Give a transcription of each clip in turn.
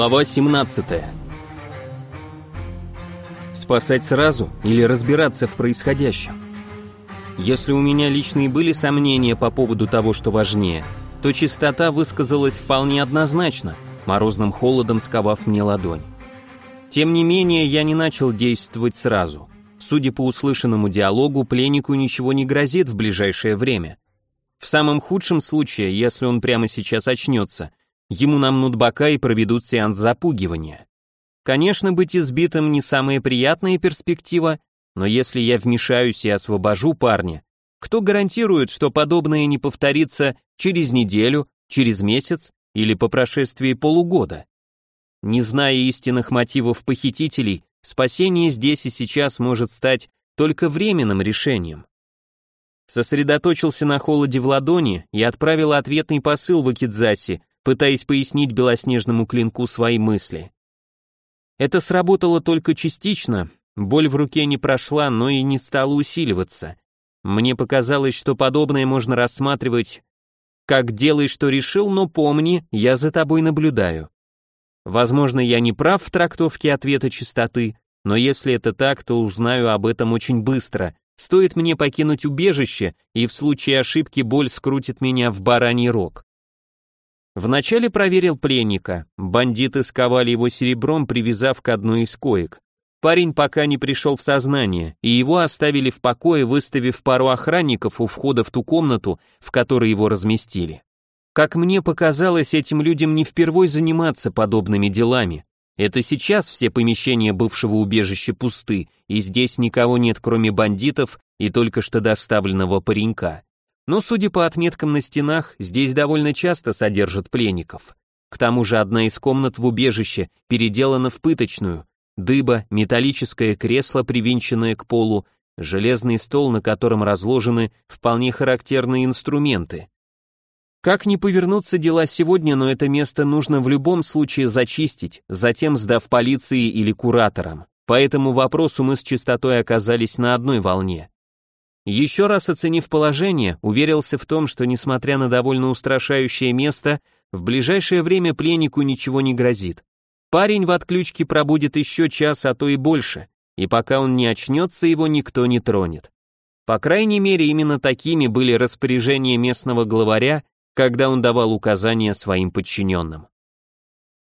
Глава 17. Спасать сразу или разбираться в происходящем? Если у меня лично и были сомнения по поводу того, что важнее, то чистота высказалась вполне однозначно, морозным холодом сковав мне ладонь. Тем не менее, я не начал действовать сразу. Судя по услышанному диалогу, пленнику ничего не грозит в ближайшее время. В самом худшем случае, если он прямо сейчас очнется, Ему намнут бока и проведут сеанс запугивания. Конечно, быть избитым не самая приятная перспектива, но если я вмешаюсь и освобожу парня, кто гарантирует, что подобное не повторится через неделю, через месяц или по прошествии полугода? Не зная истинных мотивов похитителей, спасение здесь и сейчас может стать только временным решением. Сосредоточился на холоде в ладони и отправил ответный посыл в Акидзаси, пытаясь пояснить белоснежному клинку свои мысли. Это сработало только частично, боль в руке не прошла, но и не стала усиливаться. Мне показалось, что подобное можно рассматривать как «делай, что решил, но помни, я за тобой наблюдаю». Возможно, я не прав в трактовке ответа чистоты, но если это так, то узнаю об этом очень быстро. Стоит мне покинуть убежище, и в случае ошибки боль скрутит меня в бараний рог. Вначале проверил пленника. Бандиты сковали его серебром, привязав к одной из коек. Парень пока не пришел в сознание, и его оставили в покое, выставив пару охранников у входа в ту комнату, в которой его разместили. Как мне показалось, этим людям не впервой заниматься подобными делами. Это сейчас все помещения бывшего убежища пусты, и здесь никого нет, кроме бандитов и только что доставленного паренька. Но, судя по отметкам на стенах, здесь довольно часто содержат пленников. К тому же одна из комнат в убежище переделана в пыточную. Дыба, металлическое кресло, привинченное к полу, железный стол, на котором разложены вполне характерные инструменты. Как ни повернуться дела сегодня, но это место нужно в любом случае зачистить, затем сдав полиции или кураторам. По этому вопросу мы с чистотой оказались на одной волне. Еще раз оценив положение, уверился в том, что несмотря на довольно устрашающее место, в ближайшее время пленнику ничего не грозит. Парень в отключке пробудет еще час, а то и больше, и пока он не очнется, его никто не тронет. По крайней мере, именно такими были распоряжения местного главаря, когда он давал указания своим подчиненным.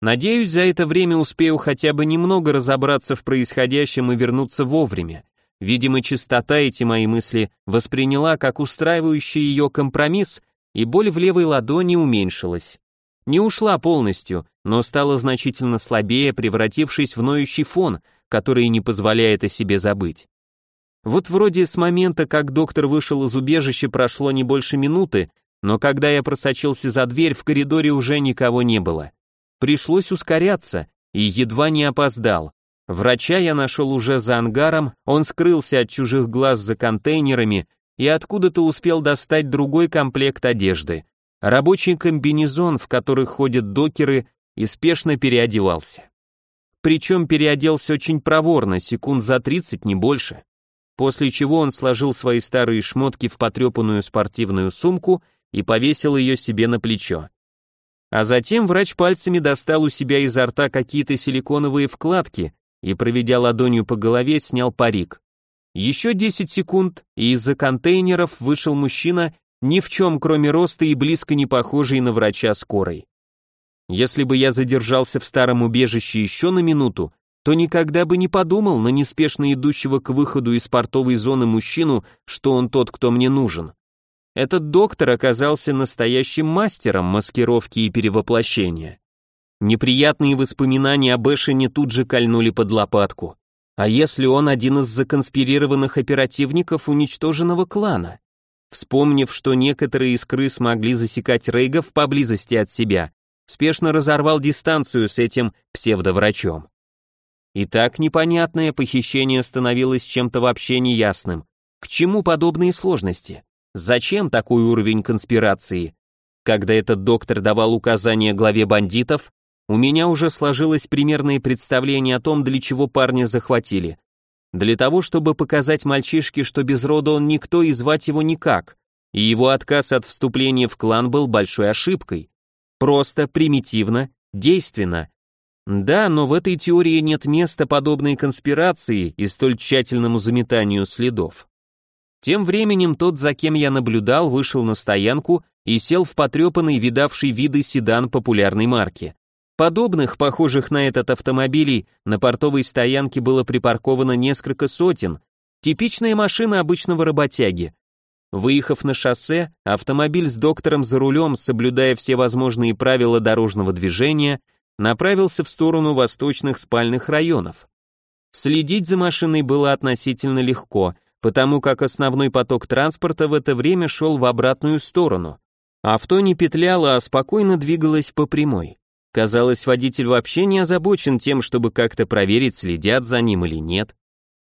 Надеюсь, за это время успею хотя бы немного разобраться в происходящем и вернуться вовремя. Видимо, чистота эти мои мысли восприняла как устраивающий ее компромисс, и боль в левой ладони уменьшилась. Не ушла полностью, но стала значительно слабее, превратившись в ноющий фон, который не позволяет о себе забыть. Вот вроде с момента, как доктор вышел из убежища, прошло не больше минуты, но когда я просочился за дверь, в коридоре уже никого не было. Пришлось ускоряться, и едва не опоздал. Врача я нашел уже за ангаром, он скрылся от чужих глаз за контейнерами и откуда-то успел достать другой комплект одежды. Рабочий комбинезон, в который ходят докеры, и спешно переодевался. Причем переоделся очень проворно, секунд за 30, не больше. После чего он сложил свои старые шмотки в потрепанную спортивную сумку и повесил ее себе на плечо. А затем врач пальцами достал у себя изо рта какие-то силиконовые вкладки, и, проведя ладонью по голове, снял парик. Еще 10 секунд, и из-за контейнеров вышел мужчина, ни в чем кроме роста и близко не похожий на врача скорой. Если бы я задержался в старом убежище еще на минуту, то никогда бы не подумал на неспешно идущего к выходу из портовой зоны мужчину, что он тот, кто мне нужен. Этот доктор оказался настоящим мастером маскировки и перевоплощения. Неприятные воспоминания об Эшине тут же кольнули под лопатку. А если он один из законспирированных оперативников уничтоженного клана? Вспомнив, что некоторые из крыс могли засекать рейгов поблизости от себя, спешно разорвал дистанцию с этим псевдоврачом. И так непонятное похищение становилось чем-то вообще неясным. К чему подобные сложности? Зачем такой уровень конспирации? Когда этот доктор давал указания главе бандитов, у меня уже сложилось примерное представление о том, для чего парня захватили. Для того, чтобы показать мальчишке, что без рода он никто и звать его никак, и его отказ от вступления в клан был большой ошибкой. Просто, примитивно, действенно. Да, но в этой теории нет места подобной конспирации и столь тщательному заметанию следов. Тем временем тот, за кем я наблюдал, вышел на стоянку и сел в потрепанный, видавший виды седан популярной марки. Подобных, похожих на этот автомобилей, на портовой стоянке было припарковано несколько сотен. Типичная машина обычного работяги. Выехав на шоссе, автомобиль с доктором за рулем, соблюдая все возможные правила дорожного движения, направился в сторону восточных спальных районов. Следить за машиной было относительно легко, потому как основной поток транспорта в это время шел в обратную сторону. Авто не петляло, а спокойно двигалось по прямой. Казалось, водитель вообще не озабочен тем, чтобы как-то проверить, следят за ним или нет.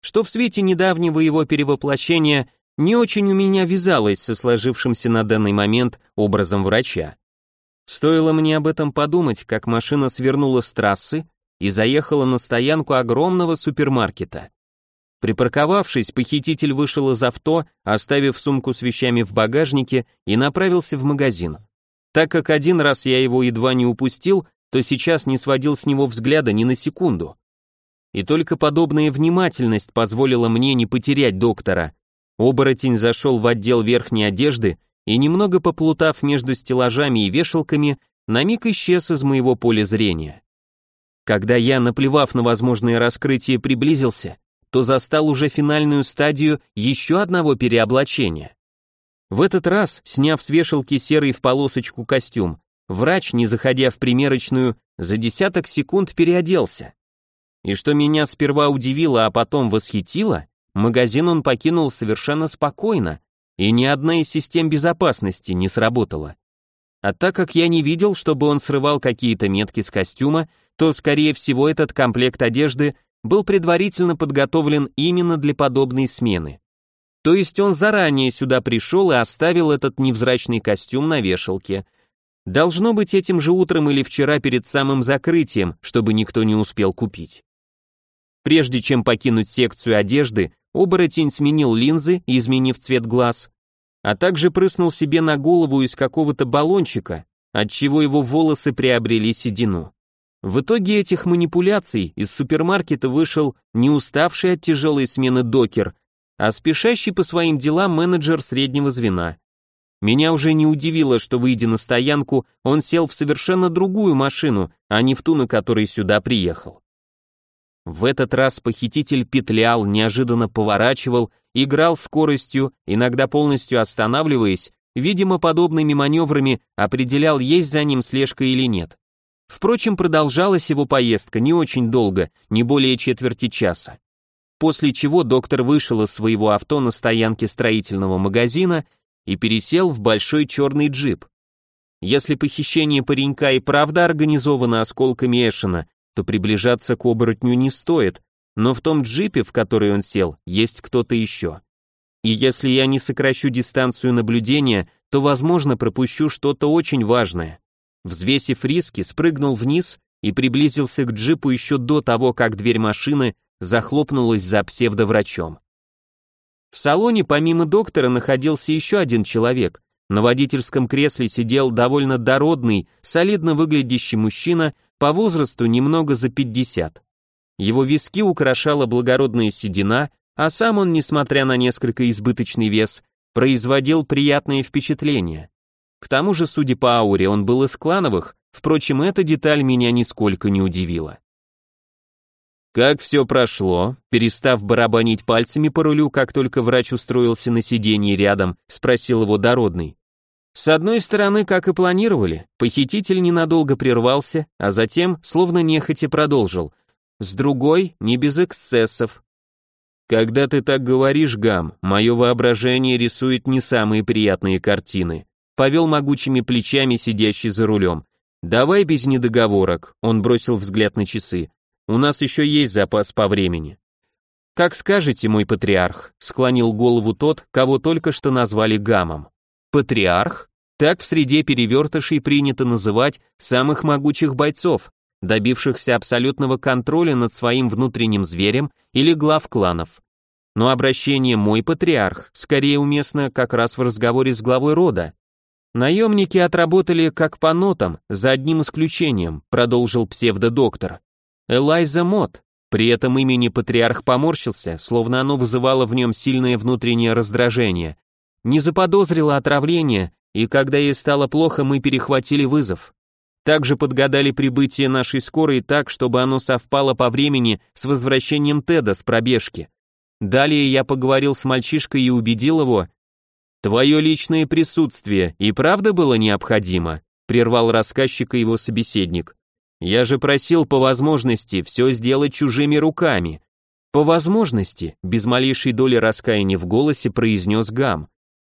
Что в свете недавнего его перевоплощения не очень у меня вязалось со сложившимся на данный момент образом врача. Стоило мне об этом подумать, как машина свернула с трассы и заехала на стоянку огромного супермаркета. Припарковавшись, похититель вышел из авто, оставив сумку с вещами в багажнике и направился в магазин. Так как один раз я его едва не упустил, то сейчас не сводил с него взгляда ни на секунду. И только подобная внимательность позволила мне не потерять доктора. Оборотень зашел в отдел верхней одежды и, немного поплутав между стеллажами и вешалками, на миг исчез из моего поля зрения. Когда я, наплевав на возможное раскрытие, приблизился, то застал уже финальную стадию еще одного переоблачения. В этот раз, сняв с вешалки серый в полосочку костюм, Врач, не заходя в примерочную, за десяток секунд переоделся. И что меня сперва удивило, а потом восхитило, магазин он покинул совершенно спокойно, и ни одна из систем безопасности не сработала. А так как я не видел, чтобы он срывал какие-то метки с костюма, то, скорее всего, этот комплект одежды был предварительно подготовлен именно для подобной смены. То есть он заранее сюда пришел и оставил этот невзрачный костюм на вешалке – Должно быть этим же утром или вчера перед самым закрытием, чтобы никто не успел купить. Прежде чем покинуть секцию одежды, оборотень сменил линзы, изменив цвет глаз, а также прыснул себе на голову из какого-то баллончика, отчего его волосы приобрели седину. В итоге этих манипуляций из супермаркета вышел не уставший от тяжелой смены докер, а спешащий по своим делам менеджер среднего звена. Меня уже не удивило, что, выйдя на стоянку, он сел в совершенно другую машину, а не в ту, на которой сюда приехал. В этот раз похититель петлял, неожиданно поворачивал, играл скоростью, иногда полностью останавливаясь, видимо, подобными маневрами определял, есть за ним слежка или нет. Впрочем, продолжалась его поездка не очень долго, не более четверти часа. После чего доктор вышел из своего авто на стоянке строительного магазина и пересел в большой черный джип. Если похищение паренька и правда организовано осколками Эшена, то приближаться к оборотню не стоит, но в том джипе, в который он сел, есть кто-то еще. И если я не сокращу дистанцию наблюдения, то, возможно, пропущу что-то очень важное. Взвесив риски, спрыгнул вниз и приблизился к джипу еще до того, как дверь машины захлопнулась за псевдоврачом. В салоне помимо доктора находился еще один человек. На водительском кресле сидел довольно дородный, солидно выглядящий мужчина, по возрасту немного за 50. Его виски украшала благородная седина, а сам он, несмотря на несколько избыточный вес, производил приятное впечатление. К тому же, судя по ауре, он был из клановых, впрочем, эта деталь меня нисколько не удивила. «Как все прошло?» Перестав барабанить пальцами по рулю, как только врач устроился на сиденье рядом, спросил его дородный. С одной стороны, как и планировали, похититель ненадолго прервался, а затем, словно нехотя, продолжил. С другой, не без эксцессов. Когда ты так говоришь, Гам, мое воображение рисует не самые приятные картины. Повел могучими плечами сидящий за рулем. Давай без недоговорок, он бросил взгляд на часы. У нас еще есть запас по времени. Как скажете, мой патриарх, склонил голову тот, кого только что назвали гамом. Патриарх? Так в среде перевертышей принято называть самых могучих бойцов, добившихся абсолютного контроля над своим внутренним зверем или глав кланов. Но обращение «мой патриарх» скорее уместно как раз в разговоре с главой рода. Наемники отработали как по нотам, за одним исключением, продолжил псевдодоктор. Элайза Мот. При этом имени патриарх поморщился, словно оно вызывало в нем сильное внутреннее раздражение. Не заподозрила отравление, и когда ей стало плохо, мы перехватили вызов. Также подгадали прибытие нашей скорой так, чтобы оно совпало по времени с возвращением Теда с пробежки. Далее я поговорил с мальчишкой и убедил его, «Твое личное присутствие и правда было необходимо?» прервал рассказчика его собеседник. «Я же просил по возможности все сделать чужими руками». «По возможности», без малейшей доли раскаяния в голосе произнес Гам.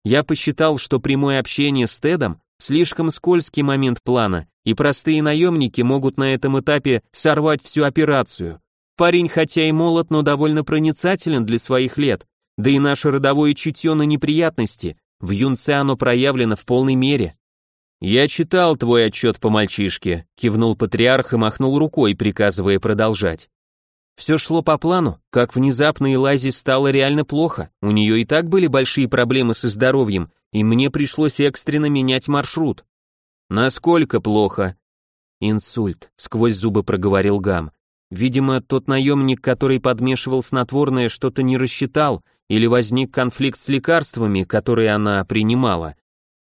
«Я посчитал, что прямое общение с Тедом слишком скользкий момент плана, и простые наемники могут на этом этапе сорвать всю операцию. Парень хотя и молод, но довольно проницателен для своих лет, да и наше родовое чутье на неприятности, в юнце оно проявлено в полной мере. «Я читал твой отчет по мальчишке», — кивнул патриарх и махнул рукой, приказывая продолжать. Все шло по плану, как внезапно Элайзе стало реально плохо, у нее и так были большие проблемы со здоровьем, и мне пришлось экстренно менять маршрут. Насколько плохо? Инсульт, сквозь зубы проговорил Гам. Видимо, тот наемник, который подмешивал снотворное, что-то не рассчитал, или возник конфликт с лекарствами, которые она принимала.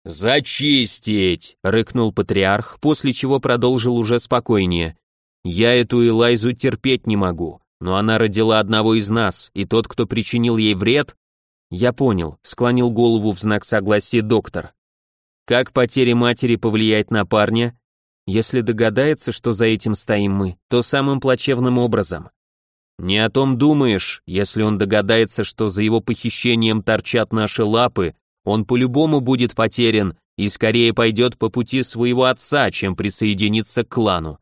«Зачистить!» — рыкнул патриарх, после чего продолжил уже спокойнее. «Я эту Элайзу терпеть не могу, но она родила одного из нас, и тот, кто причинил ей вред...» «Я понял», — склонил голову в знак согласия доктор. «Как потеря матери повлияет на парня?» Если догадается, что за этим стоим мы, то самым плачевным образом. Не о том думаешь, если он догадается, что за его похищением торчат наши лапы, он по-любому будет потерян и скорее пойдет по пути своего отца, чем присоединиться к клану.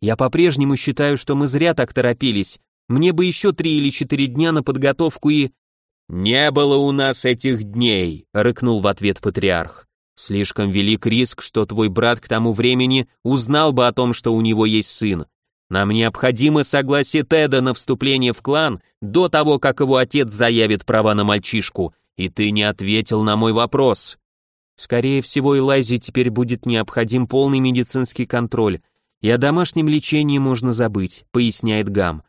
Я по-прежнему считаю, что мы зря так торопились. Мне бы еще три или четыре дня на подготовку и... «Не было у нас этих дней», — рыкнул в ответ патриарх. Слишком велик риск, что твой брат к тому времени узнал бы о том, что у него есть сын. Нам необходимо согласие Теда на вступление в клан до того, как его отец заявит права на мальчишку, и ты не ответил на мой вопрос. Скорее всего, Элайзе теперь будет необходим полный медицинский контроль, и о домашнем лечении можно забыть, поясняет Гам.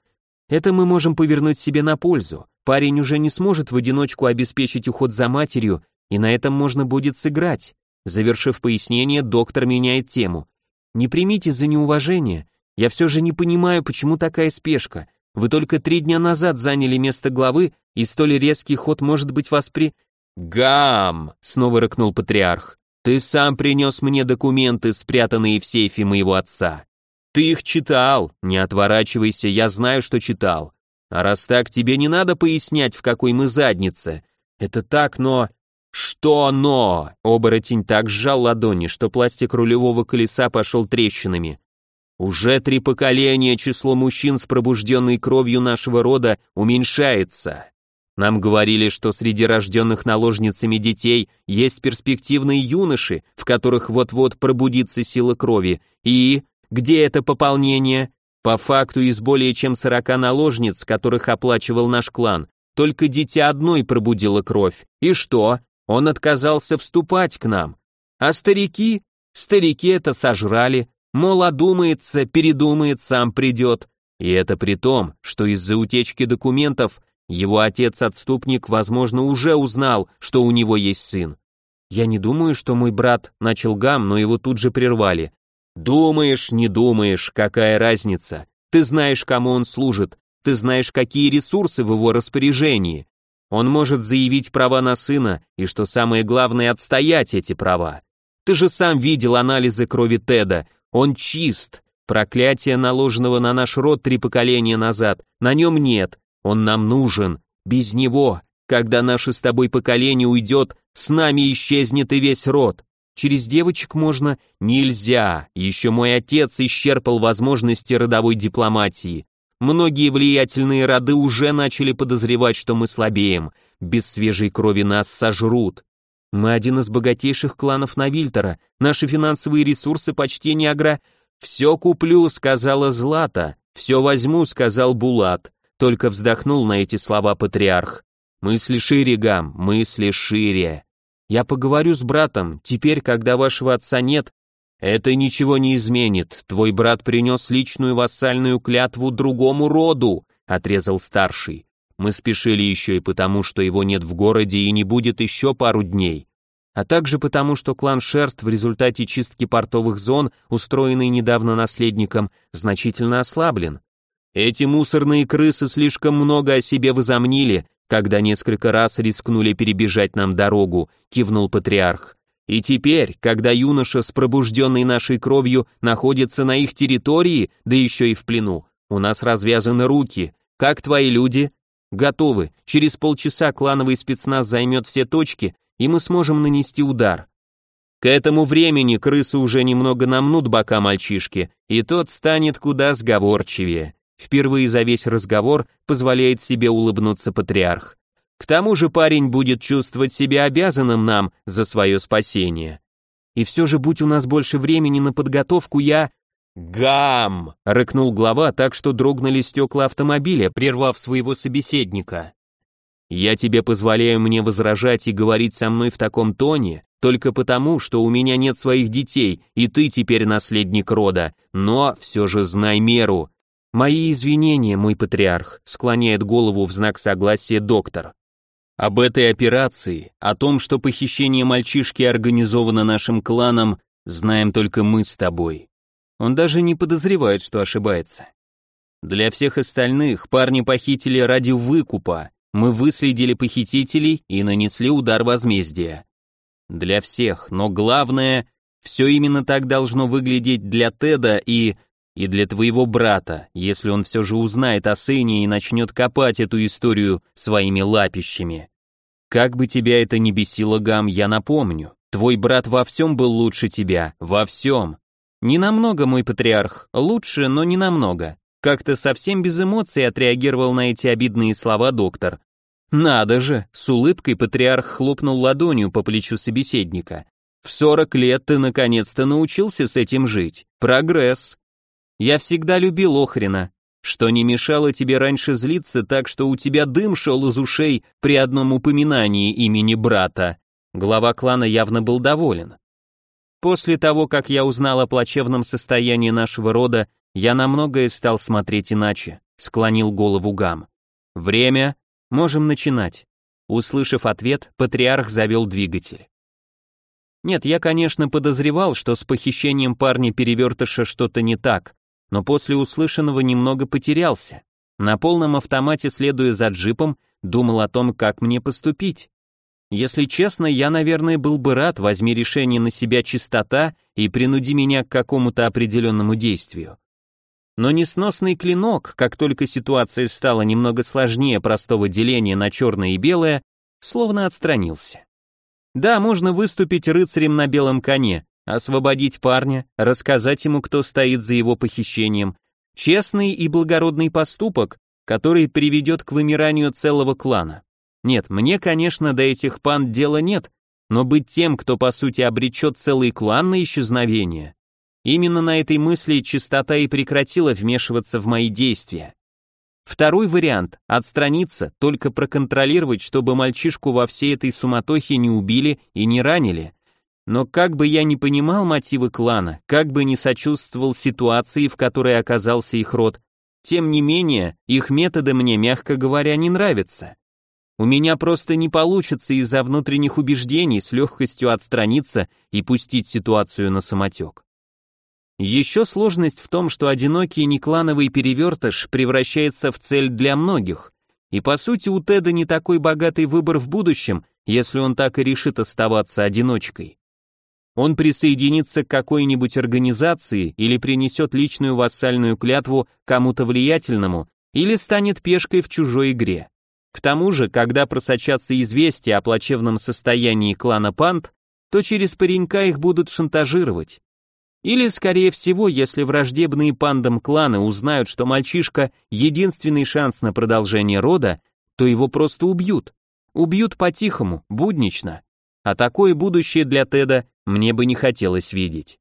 Это мы можем повернуть себе на пользу. Парень уже не сможет в одиночку обеспечить уход за матерью, и на этом можно будет сыграть. Завершив пояснение, доктор меняет тему. «Не примите за неуважение. Я все же не понимаю, почему такая спешка. Вы только три дня назад заняли место главы, и столь резкий ход может быть воспри...» «Гам!» — снова рыкнул патриарх. «Ты сам принес мне документы, спрятанные в сейфе моего отца. Ты их читал, не отворачивайся, я знаю, что читал. А раз так, тебе не надо пояснять, в какой мы заднице. Это так, но... «Что но?» Оборотень так сжал ладони, что пластик рулевого колеса пошел трещинами. «Уже три поколения число мужчин с пробужденной кровью нашего рода уменьшается. Нам говорили, что среди рожденных наложницами детей есть перспективные юноши, в которых вот-вот пробудится сила крови. И где это пополнение? По факту из более чем сорока наложниц, которых оплачивал наш клан, только дитя одной пробудило кровь. И что? Он отказался вступать к нам. А старики? Старики это сожрали. Мол, одумается, передумает, сам придет. И это при том, что из-за утечки документов его отец-отступник, возможно, уже узнал, что у него есть сын. Я не думаю, что мой брат начал гам, но его тут же прервали. Думаешь, не думаешь, какая разница? Ты знаешь, кому он служит, ты знаешь, какие ресурсы в его распоряжении. Он может заявить права на сына и, что самое главное, отстоять эти права. Ты же сам видел анализы крови Теда. Он чист. Проклятие, наложенного на наш род три поколения назад, на нем нет. Он нам нужен. Без него, когда наше с тобой поколение уйдет, с нами исчезнет и весь род. Через девочек можно? Нельзя. Еще мой отец исчерпал возможности родовой дипломатии. Многие влиятельные роды уже начали подозревать, что мы слабеем. Без свежей крови нас сожрут. Мы один из богатейших кланов Навильтера. Наши финансовые ресурсы почти не огра... «Все куплю», — сказала Злата. «Все возьму», — сказал Булат. Только вздохнул на эти слова патриарх. «Мысли шире, Гам, мысли шире. Я поговорю с братом. Теперь, когда вашего отца нет, Это ничего не изменит. Твой брат принес личную вассальную клятву другому роду, отрезал старший. Мы спешили еще и потому, что его нет в городе и не будет еще пару дней. А также потому, что клан Шерст в результате чистки портовых зон, устроенной недавно наследником, значительно ослаблен. Эти мусорные крысы слишком много о себе возомнили, когда несколько раз рискнули перебежать нам дорогу, кивнул патриарх. И теперь, когда юноша с пробужденной нашей кровью находится на их территории, да еще и в плену, у нас развязаны руки. Как твои люди? Готовы. Через полчаса клановый спецназ займет все точки, и мы сможем нанести удар. К этому времени крысы уже немного намнут бока мальчишки, и тот станет куда сговорчивее. Впервые за весь разговор позволяет себе улыбнуться патриарх. К тому же парень будет чувствовать себя обязанным нам за свое спасение. И все же, будь у нас больше времени на подготовку, я... «Гам!» — рыкнул глава так, что дрогнули стекла автомобиля, прервав своего собеседника. «Я тебе позволяю мне возражать и говорить со мной в таком тоне, только потому, что у меня нет своих детей, и ты теперь наследник рода, но все же знай меру». «Мои извинения, мой патриарх», — склоняет голову в знак согласия доктор. Об этой операции, о том, что похищение мальчишки организовано нашим кланом, знаем только мы с тобой. Он даже не подозревает, что ошибается. Для всех остальных парни похитили ради выкупа. Мы выследили похитителей и нанесли удар возмездия. Для всех, но главное, все именно так должно выглядеть для Теда и... и для твоего брата, если он все же узнает о сыне и начнет копать эту историю своими лапищами. Как бы тебя это ни бесило, Гам, я напомню. Твой брат во всем был лучше тебя, во всем. Не намного, мой патриарх, лучше, но не намного. Как-то совсем без эмоций отреагировал на эти обидные слова доктор. Надо же, с улыбкой патриарх хлопнул ладонью по плечу собеседника. В 40 лет ты наконец-то научился с этим жить. Прогресс. Я всегда любил Охрина, что не мешало тебе раньше злиться так, что у тебя дым шел из ушей при одном упоминании имени брата. Глава клана явно был доволен. После того, как я узнал о плачевном состоянии нашего рода, я на многое стал смотреть иначе, склонил голову Гам. Время, можем начинать. Услышав ответ, патриарх завел двигатель. Нет, я, конечно, подозревал, что с похищением парня-перевертыша что-то не так, но после услышанного немного потерялся. На полном автомате, следуя за джипом, думал о том, как мне поступить. Если честно, я, наверное, был бы рад, возьми решение на себя чистота и принуди меня к какому-то определенному действию. Но несносный клинок, как только ситуация стала немного сложнее простого деления на черное и белое, словно отстранился. Да, можно выступить рыцарем на белом коне, освободить парня, рассказать ему, кто стоит за его похищением. Честный и благородный поступок, который приведет к вымиранию целого клана. Нет, мне, конечно, до этих панд дела нет, но быть тем, кто по сути обречет целый клан на исчезновение. Именно на этой мысли чистота и прекратила вмешиваться в мои действия. Второй вариант – отстраниться, только проконтролировать, чтобы мальчишку во всей этой суматохе не убили и не ранили. Но как бы я ни понимал мотивы клана, как бы ни сочувствовал ситуации, в которой оказался их род, тем не менее, их методы мне, мягко говоря, не нравятся. У меня просто не получится из-за внутренних убеждений с легкостью отстраниться и пустить ситуацию на самотек. Еще сложность в том, что одинокий неклановый перевертыш превращается в цель для многих, и по сути у Теда не такой богатый выбор в будущем, если он так и решит оставаться одиночкой. Он присоединится к какой-нибудь организации или принесет личную вассальную клятву кому-то влиятельному, или станет пешкой в чужой игре. К тому же, когда просочатся известия о плачевном состоянии клана Пант, то через паренька их будут шантажировать. Или, скорее всего, если враждебные пандам кланы узнают, что мальчишка — единственный шанс на продолжение рода, то его просто убьют. Убьют по-тихому, буднично. А такое будущее для Теда мне бы не хотелось видеть.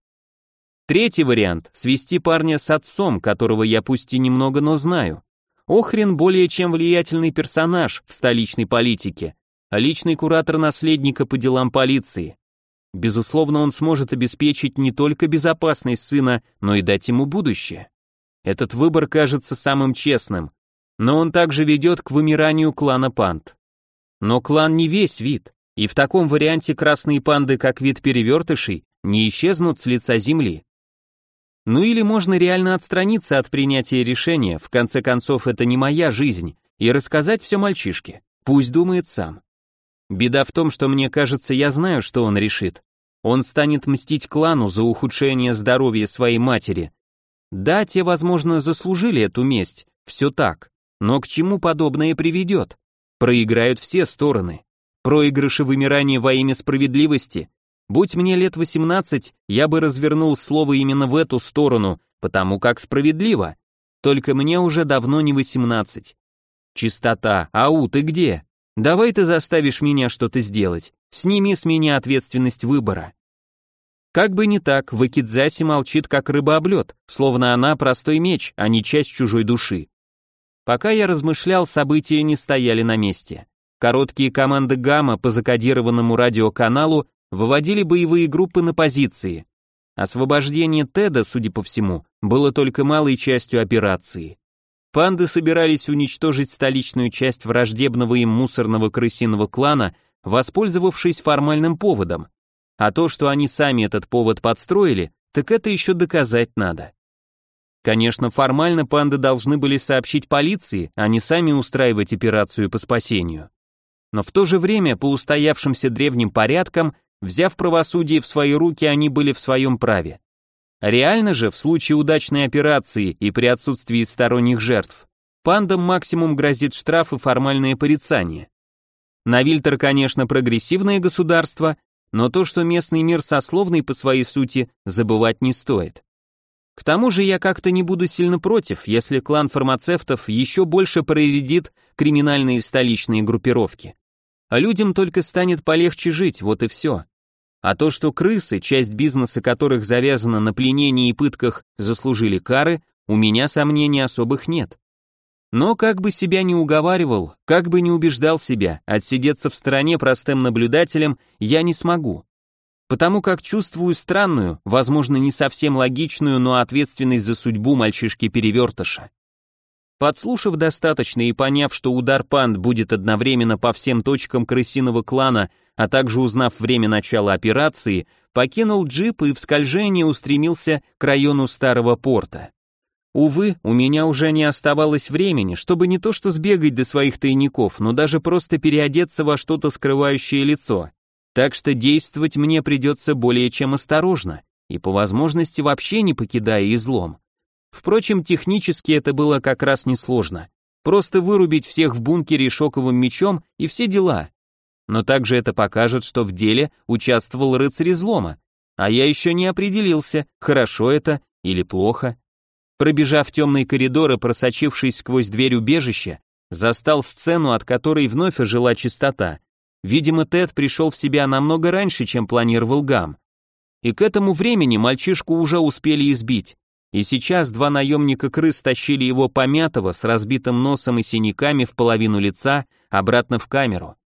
Третий вариант – свести парня с отцом, которого я пусть и немного, но знаю. Охрен более чем влиятельный персонаж в столичной политике, а личный куратор наследника по делам полиции. безусловно, он сможет обеспечить не только безопасность сына, но и дать ему будущее. Этот выбор кажется самым честным, но он также ведет к вымиранию клана панд. Но клан не весь вид, и в таком варианте красные панды как вид перевертышей не исчезнут с лица земли. Ну или можно реально отстраниться от принятия решения, в конце концов это не моя жизнь, и рассказать все мальчишке, пусть думает сам. Беда в том, что мне кажется, я знаю, что он решит. Он станет мстить клану за ухудшение здоровья своей матери. Да, те, возможно, заслужили эту месть, все так, но к чему подобное приведет? Проиграют все стороны. Проигрыши вымирания во имя справедливости. Будь мне лет 18, я бы развернул слово именно в эту сторону, потому как справедливо. Только мне уже давно не 18. Чистота, ау, ты где? Давай ты заставишь меня что-то сделать. Сними с меня ответственность выбора. Как бы не так, Вакидзаси молчит как рыба об лед, словно она простой меч, а не часть чужой души. Пока я размышлял, события не стояли на месте. Короткие команды гамма по закодированному радиоканалу выводили боевые группы на позиции. Освобождение Теда, судя по всему, было только малой частью операции. Панды собирались уничтожить столичную часть враждебного им мусорного крысиного клана, воспользовавшись формальным поводом. А то, что они сами этот повод подстроили, так это еще доказать надо. Конечно, формально панды должны были сообщить полиции, а не сами устраивать операцию по спасению. Но в то же время, по устоявшимся древним порядкам, взяв правосудие в свои руки, они были в своем праве. Реально же, в случае удачной операции и при отсутствии сторонних жертв, пандам максимум грозит штраф и формальное порицание. Навильтер, конечно, прогрессивное государство, но то, что местный мир сословный по своей сути, забывать не стоит. К тому же я как-то не буду сильно против, если клан фармацевтов еще больше проредит криминальные столичные группировки. А людям только станет полегче жить, вот и все. А то, что крысы, часть бизнеса которых завязана на пленении и пытках, заслужили кары, у меня сомнений особых нет. Но как бы себя не уговаривал, как бы не убеждал себя, отсидеться в стороне простым наблюдателем я не смогу. Потому как чувствую странную, возможно, не совсем логичную, но ответственность за судьбу мальчишки-перевертыша. Подслушав достаточно и поняв, что удар панд будет одновременно по всем точкам крысиного клана, а также узнав время начала операции, покинул джип и в скольжении устремился к району старого порта. Увы, у меня уже не оставалось времени, чтобы не то что сбегать до своих тайников, но даже просто переодеться во что-то скрывающее лицо. Так что действовать мне придется более чем осторожно, и по возможности вообще не покидая излом. Впрочем, технически это было как раз несложно. Просто вырубить всех в бункере шоковым мечом и все дела. Но также это покажет, что в деле участвовал рыцарь излома, а я еще не определился, хорошо это или плохо. Пробежав темный коридор и просочившись сквозь дверь убежища, застал сцену, от которой вновь ожила чистота. Видимо, Тед пришел в себя намного раньше, чем планировал Гам. И к этому времени мальчишку уже успели избить. И сейчас два наемника крыс тащили его помятого с разбитым носом и синяками в половину лица обратно в камеру.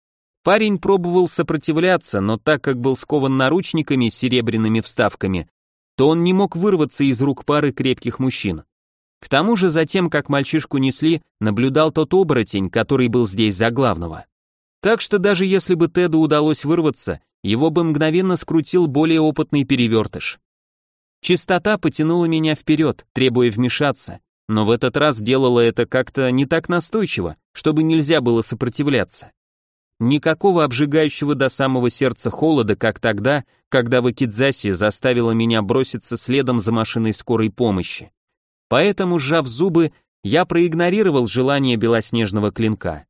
Парень пробовал сопротивляться, но так как был скован наручниками с серебряными вставками, то он не мог вырваться из рук пары крепких мужчин. К тому же за тем, как мальчишку несли, наблюдал тот оборотень, который был здесь за главного. Так что даже если бы Теду удалось вырваться, его бы мгновенно скрутил более опытный перевертыш. Чистота потянула меня вперед, требуя вмешаться, но в этот раз делала это как-то не так настойчиво, чтобы нельзя было сопротивляться. Никакого обжигающего до самого сердца холода, как тогда, когда Вакидзаси заставила меня броситься следом за машиной скорой помощи. Поэтому, сжав зубы, я проигнорировал желание белоснежного клинка.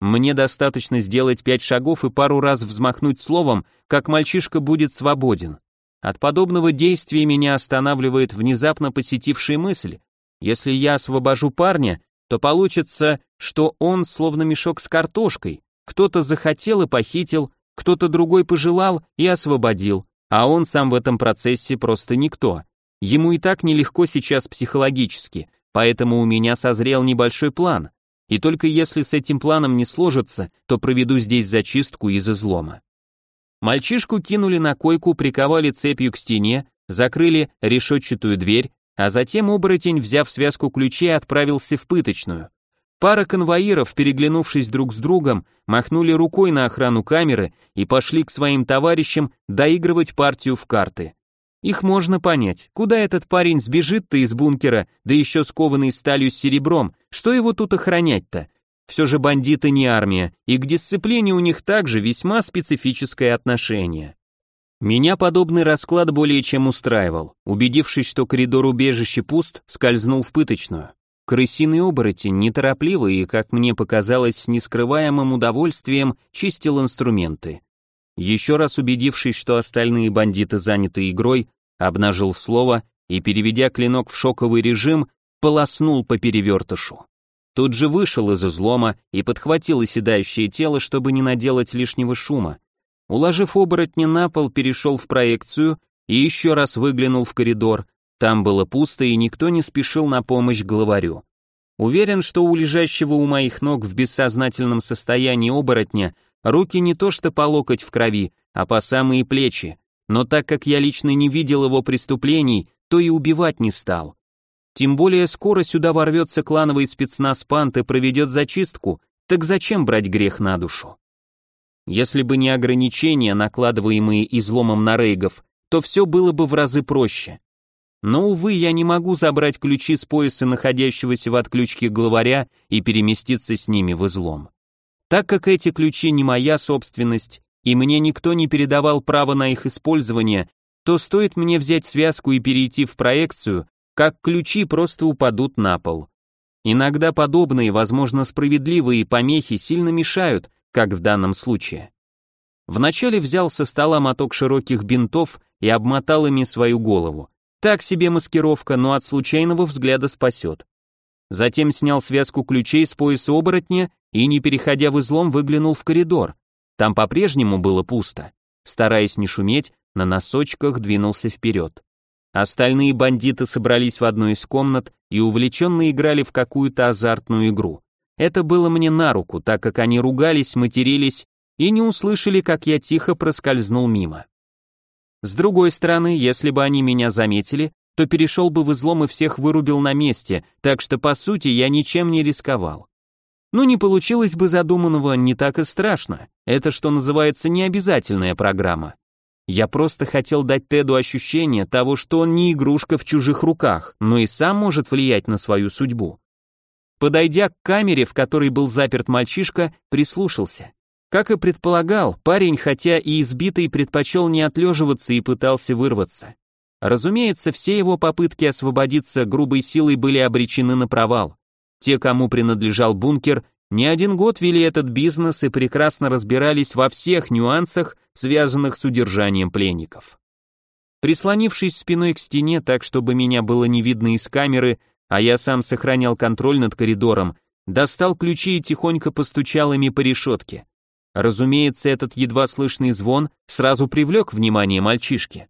Мне достаточно сделать пять шагов и пару раз взмахнуть словом, как мальчишка будет свободен. От подобного действия меня останавливает внезапно посетившая мысль. Если я освобожу парня, то получится, что он словно мешок с картошкой. Кто-то захотел и похитил, кто-то другой пожелал и освободил, а он сам в этом процессе просто никто. Ему и так нелегко сейчас психологически, поэтому у меня созрел небольшой план. И только если с этим планом не сложится, то проведу здесь зачистку из излома. Мальчишку кинули на койку, приковали цепью к стене, закрыли решетчатую дверь, а затем оборотень, взяв связку ключей, отправился в пыточную. Пара конвоиров, переглянувшись друг с другом, махнули рукой на охрану камеры и пошли к своим товарищам доигрывать партию в карты. Их можно понять. Куда этот парень сбежит-то из бункера, да еще скованный сталью с серебром? Что его тут охранять-то? Все же бандиты не армия, и к дисциплине у них также весьма специфическое отношение. Меня подобный расклад более чем устраивал. Убедившись, что коридор убежища пуст, скользнул в пыточную. Крысиный оборотень неторопливо и, как мне показалось, с нескрываемым удовольствием чистил инструменты. Еще раз убедившись, что остальные бандиты заняты игрой, обнажил слово и, переведя клинок в шоковый режим, полоснул по перевертышу. Тут же вышел из излома и подхватил оседающее тело, чтобы не наделать лишнего шума. Уложив оборотня на пол, перешел в проекцию и еще раз выглянул в коридор. Там было пусто, и никто не спешил на помощь главарю. Уверен, что у лежащего у моих ног в бессознательном состоянии оборотня Руки не то что по локоть в крови, а по самые плечи, но так как я лично не видел его преступлений, то и убивать не стал. Тем более скоро сюда ворвется клановый спецназ Пант и проведет зачистку, так зачем брать грех на душу? Если бы не ограничения, накладываемые изломом на рейгов, то все было бы в разы проще. Но, увы, я не могу забрать ключи с пояса находящегося в отключке главаря и переместиться с ними в излом. Так как эти ключи не моя собственность, и мне никто не передавал право на их использование, то стоит мне взять связку и перейти в проекцию, как ключи просто упадут на пол. Иногда подобные, возможно, справедливые помехи сильно мешают, как в данном случае. Вначале взял со стола моток широких бинтов и обмотал ими свою голову. Так себе маскировка, но от случайного взгляда спасет. Затем снял связку ключей с пояса оборотня и, не переходя в излом, выглянул в коридор. Там по-прежнему было пусто. Стараясь не шуметь, на носочках двинулся вперед. Остальные бандиты собрались в одной из комнат и увлеченно играли в какую-то азартную игру. Это было мне на руку, так как они ругались, матерились и не услышали, как я тихо проскользнул мимо. С другой стороны, если бы они меня заметили, то перешел бы в излом и всех вырубил на месте, так что по сути я ничем не рисковал. Ну не получилось бы задуманного не так и страшно. Это, что называется, необязательная программа. Я просто хотел дать Теду ощущение того, что он не игрушка в чужих руках, но и сам может влиять на свою судьбу. Подойдя к камере, в которой был заперт мальчишка, прислушался. Как и предполагал, парень, хотя и избитый, предпочел не отлеживаться и пытался вырваться. Разумеется, все его попытки освободиться грубой силой были обречены на провал. Те, кому принадлежал бункер, не один год вели этот бизнес и прекрасно разбирались во всех нюансах, связанных с удержанием пленников. Прислонившись спиной к стене так, чтобы меня было не видно из камеры, а я сам сохранял контроль над коридором, достал ключи и тихонько постучал ими по решетке. Разумеется, этот едва слышный звон сразу привлек внимание мальчишки.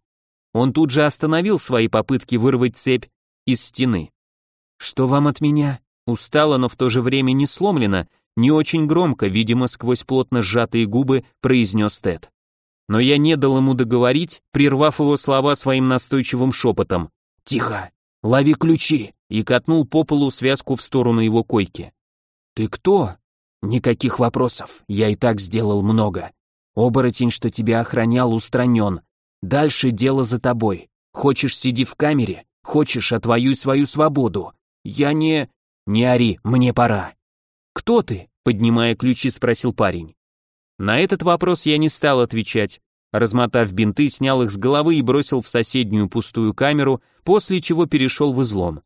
Он тут же остановил свои попытки вырвать цепь из стены. «Что вам от меня?» Устало, но в то же время не сломлено, не очень громко, видимо, сквозь плотно сжатые губы, произнес Тед. Но я не дал ему договорить, прервав его слова своим настойчивым шепотом. «Тихо! Лови ключи!» и катнул по полу связку в сторону его койки. «Ты кто?» «Никаких вопросов, я и так сделал много. Оборотень, что тебя охранял, устранен. Дальше дело за тобой. Хочешь, сиди в камере, хочешь, отвоюй свою свободу. Я не... Не ори, мне пора. Кто ты? Поднимая ключи, спросил парень. На этот вопрос я не стал отвечать. Размотав бинты, снял их с головы и бросил в соседнюю пустую камеру, после чего перешел в излом.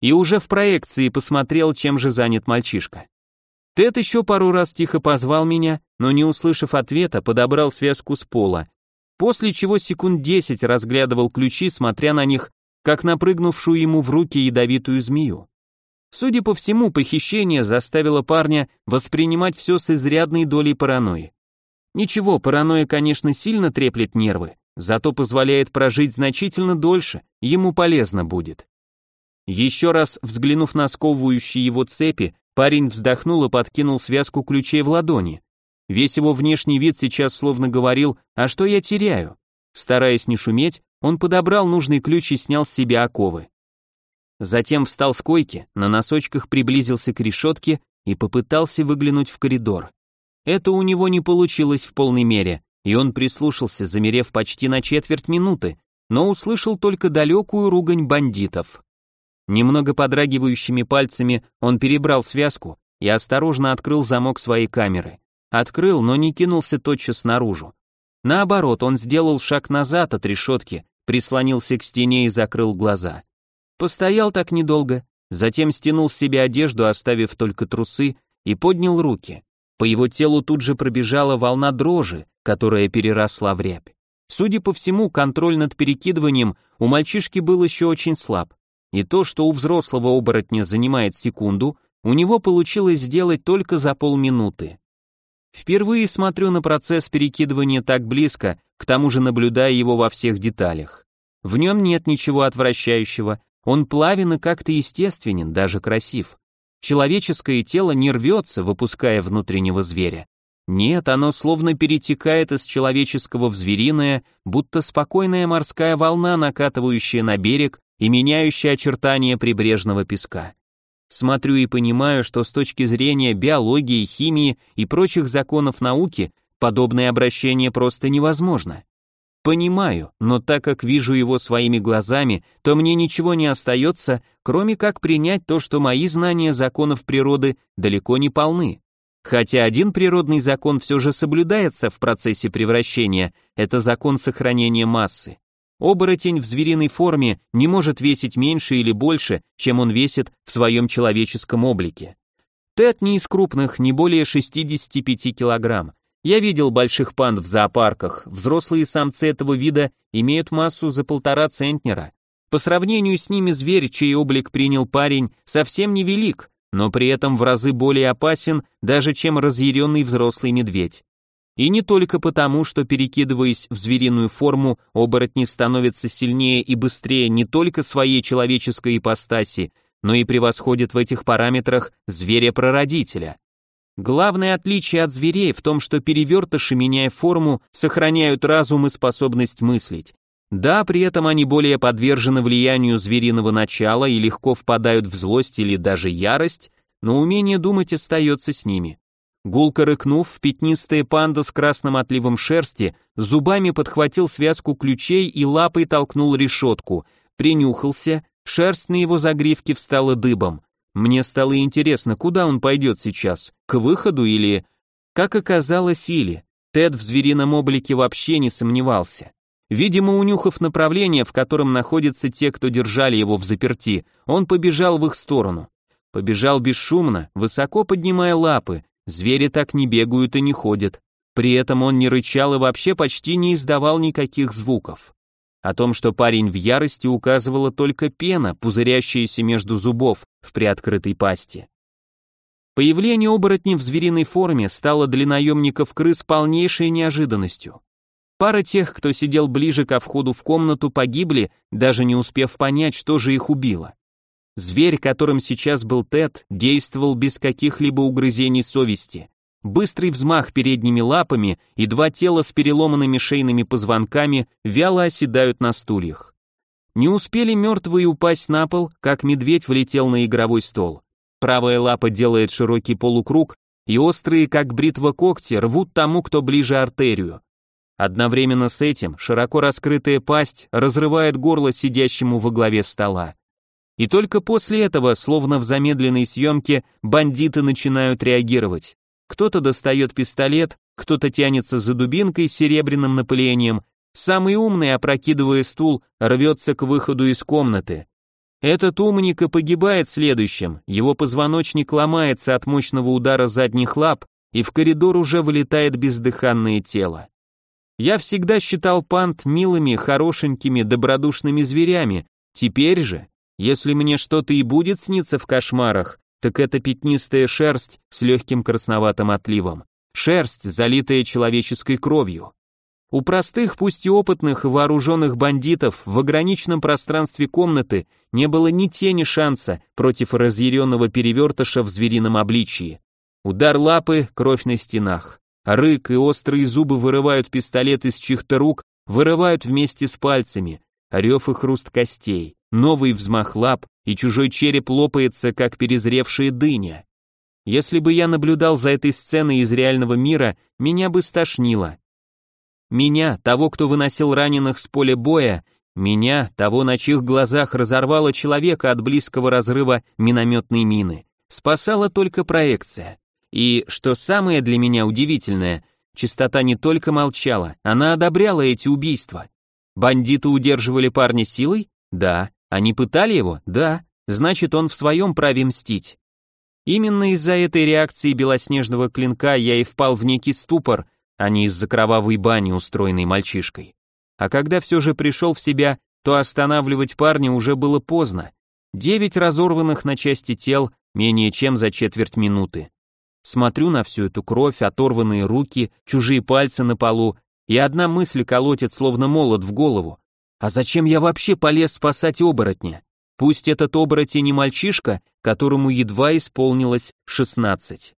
И уже в проекции посмотрел, чем же занят мальчишка. Тед еще пару раз тихо позвал меня, но не услышав ответа, подобрал связку с пола после чего секунд десять разглядывал ключи, смотря на них, как напрыгнувшую ему в руки ядовитую змею. Судя по всему, похищение заставило парня воспринимать все с изрядной долей паранойи. Ничего, паранойя, конечно, сильно треплет нервы, зато позволяет прожить значительно дольше, ему полезно будет. Еще раз взглянув на сковывающие его цепи, парень вздохнул и подкинул связку ключей в ладони. Весь его внешний вид сейчас словно говорил «А что я теряю?». Стараясь не шуметь, он подобрал нужный ключ и снял с себя оковы. Затем встал с койки, на носочках приблизился к решетке и попытался выглянуть в коридор. Это у него не получилось в полной мере, и он прислушался, замерев почти на четверть минуты, но услышал только далекую ругань бандитов. Немного подрагивающими пальцами он перебрал связку и осторожно открыл замок своей камеры. Открыл, но не кинулся тотчас наружу. Наоборот, он сделал шаг назад от решетки, прислонился к стене и закрыл глаза. Постоял так недолго, затем стянул с себя одежду, оставив только трусы, и поднял руки. По его телу тут же пробежала волна дрожи, которая переросла в рябь. Судя по всему, контроль над перекидыванием у мальчишки был еще очень слаб. И то, что у взрослого оборотня занимает секунду, у него получилось сделать только за полминуты. Впервые смотрю на процесс перекидывания так близко, к тому же наблюдая его во всех деталях. В нем нет ничего отвращающего, он плавен и как-то естественен, даже красив. Человеческое тело не рвется, выпуская внутреннего зверя. Нет, оно словно перетекает из человеческого в звериное, будто спокойная морская волна, накатывающая на берег и меняющая очертания прибрежного песка. Смотрю и понимаю, что с точки зрения биологии, химии и прочих законов науки подобное обращение просто невозможно. Понимаю, но так как вижу его своими глазами, то мне ничего не остается, кроме как принять то, что мои знания законов природы далеко не полны. Хотя один природный закон все же соблюдается в процессе превращения, это закон сохранения массы. Оборотень в звериной форме не может весить меньше или больше, чем он весит в своем человеческом облике. Тед не из крупных, не более 65 килограмм. Я видел больших панд в зоопарках, взрослые самцы этого вида имеют массу за полтора центнера. По сравнению с ними зверь, чей облик принял парень, совсем невелик, но при этом в разы более опасен, даже чем разъяренный взрослый медведь. И не только потому, что перекидываясь в звериную форму, оборотни становятся сильнее и быстрее не только своей человеческой ипостаси, но и превосходят в этих параметрах зверя-прародителя. Главное отличие от зверей в том, что перевертыши, меняя форму, сохраняют разум и способность мыслить. Да, при этом они более подвержены влиянию звериного начала и легко впадают в злость или даже ярость, но умение думать остается с ними. Гулко рыкнув, пятнистая панда с красным отливом шерсти зубами подхватил связку ключей и лапой толкнул решетку, принюхался, шерсть на его загривке встала дыбом. Мне стало интересно, куда он пойдет сейчас, к выходу или... Как оказалось, или... Тед в зверином облике вообще не сомневался. Видимо, унюхав направление, в котором находятся те, кто держали его в заперти, он побежал в их сторону. Побежал бесшумно, высоко поднимая лапы, Звери так не бегают и не ходят. При этом он не рычал и вообще почти не издавал никаких звуков. О том, что парень в ярости, указывала только пена, пузырящаяся между зубов в приоткрытой пасти. Появление оборотней в звериной форме стало для наемников крыс полнейшей неожиданностью. Пара тех, кто сидел ближе ко входу в комнату, погибли, даже не успев понять, что же их убило. Зверь, которым сейчас был Тед, действовал без каких-либо угрызений совести. Быстрый взмах передними лапами и два тела с переломанными шейными позвонками вяло оседают на стульях. Не успели мертвые упасть на пол, как медведь влетел на игровой стол. Правая лапа делает широкий полукруг, и острые, как бритва когти, рвут тому, кто ближе артерию. Одновременно с этим широко раскрытая пасть разрывает горло сидящему во главе стола. И только после этого, словно в замедленной съемке, бандиты начинают реагировать. Кто-то достает пистолет, кто-то тянется за дубинкой с серебряным напылением, самый умный, опрокидывая стул, рвется к выходу из комнаты. Этот умник и погибает следующим, его позвоночник ломается от мощного удара задних лап, и в коридор уже вылетает бездыханное тело. Я всегда считал пант милыми, хорошенькими, добродушными зверями, теперь же если мне что-то и будет сниться в кошмарах, так это пятнистая шерсть с легким красноватым отливом. Шерсть, залитая человеческой кровью. У простых, пусть и опытных, вооруженных бандитов в ограниченном пространстве комнаты не было ни тени шанса против разъяренного перевертыша в зверином обличии. Удар лапы, кровь на стенах. Рык и острые зубы вырывают пистолет из чьих-то рук, вырывают вместе с пальцами. Рев и хруст костей, новый взмах лап, и чужой череп лопается, как перезревшая дыня. Если бы я наблюдал за этой сценой из реального мира, меня бы стошнило. Меня, того, кто выносил раненых с поля боя, меня, того, на чьих глазах разорвало человека от близкого разрыва минометной мины, спасала только проекция. И, что самое для меня удивительное, чистота не только молчала, она одобряла эти убийства. Бандиты удерживали парня силой? Да. Они пытали его? Да. Значит, он в своем праве мстить. Именно из-за этой реакции белоснежного клинка я и впал в некий ступор, а не из-за кровавой бани, устроенной мальчишкой. А когда все же пришел в себя, то останавливать парня уже было поздно. Девять разорванных на части тел менее чем за четверть минуты. Смотрю на всю эту кровь, оторванные руки, чужие пальцы на полу, и одна мысль колотит словно молот в голову. А зачем я вообще полез спасать оборотня? Пусть этот оборотень не мальчишка, которому едва исполнилось шестнадцать.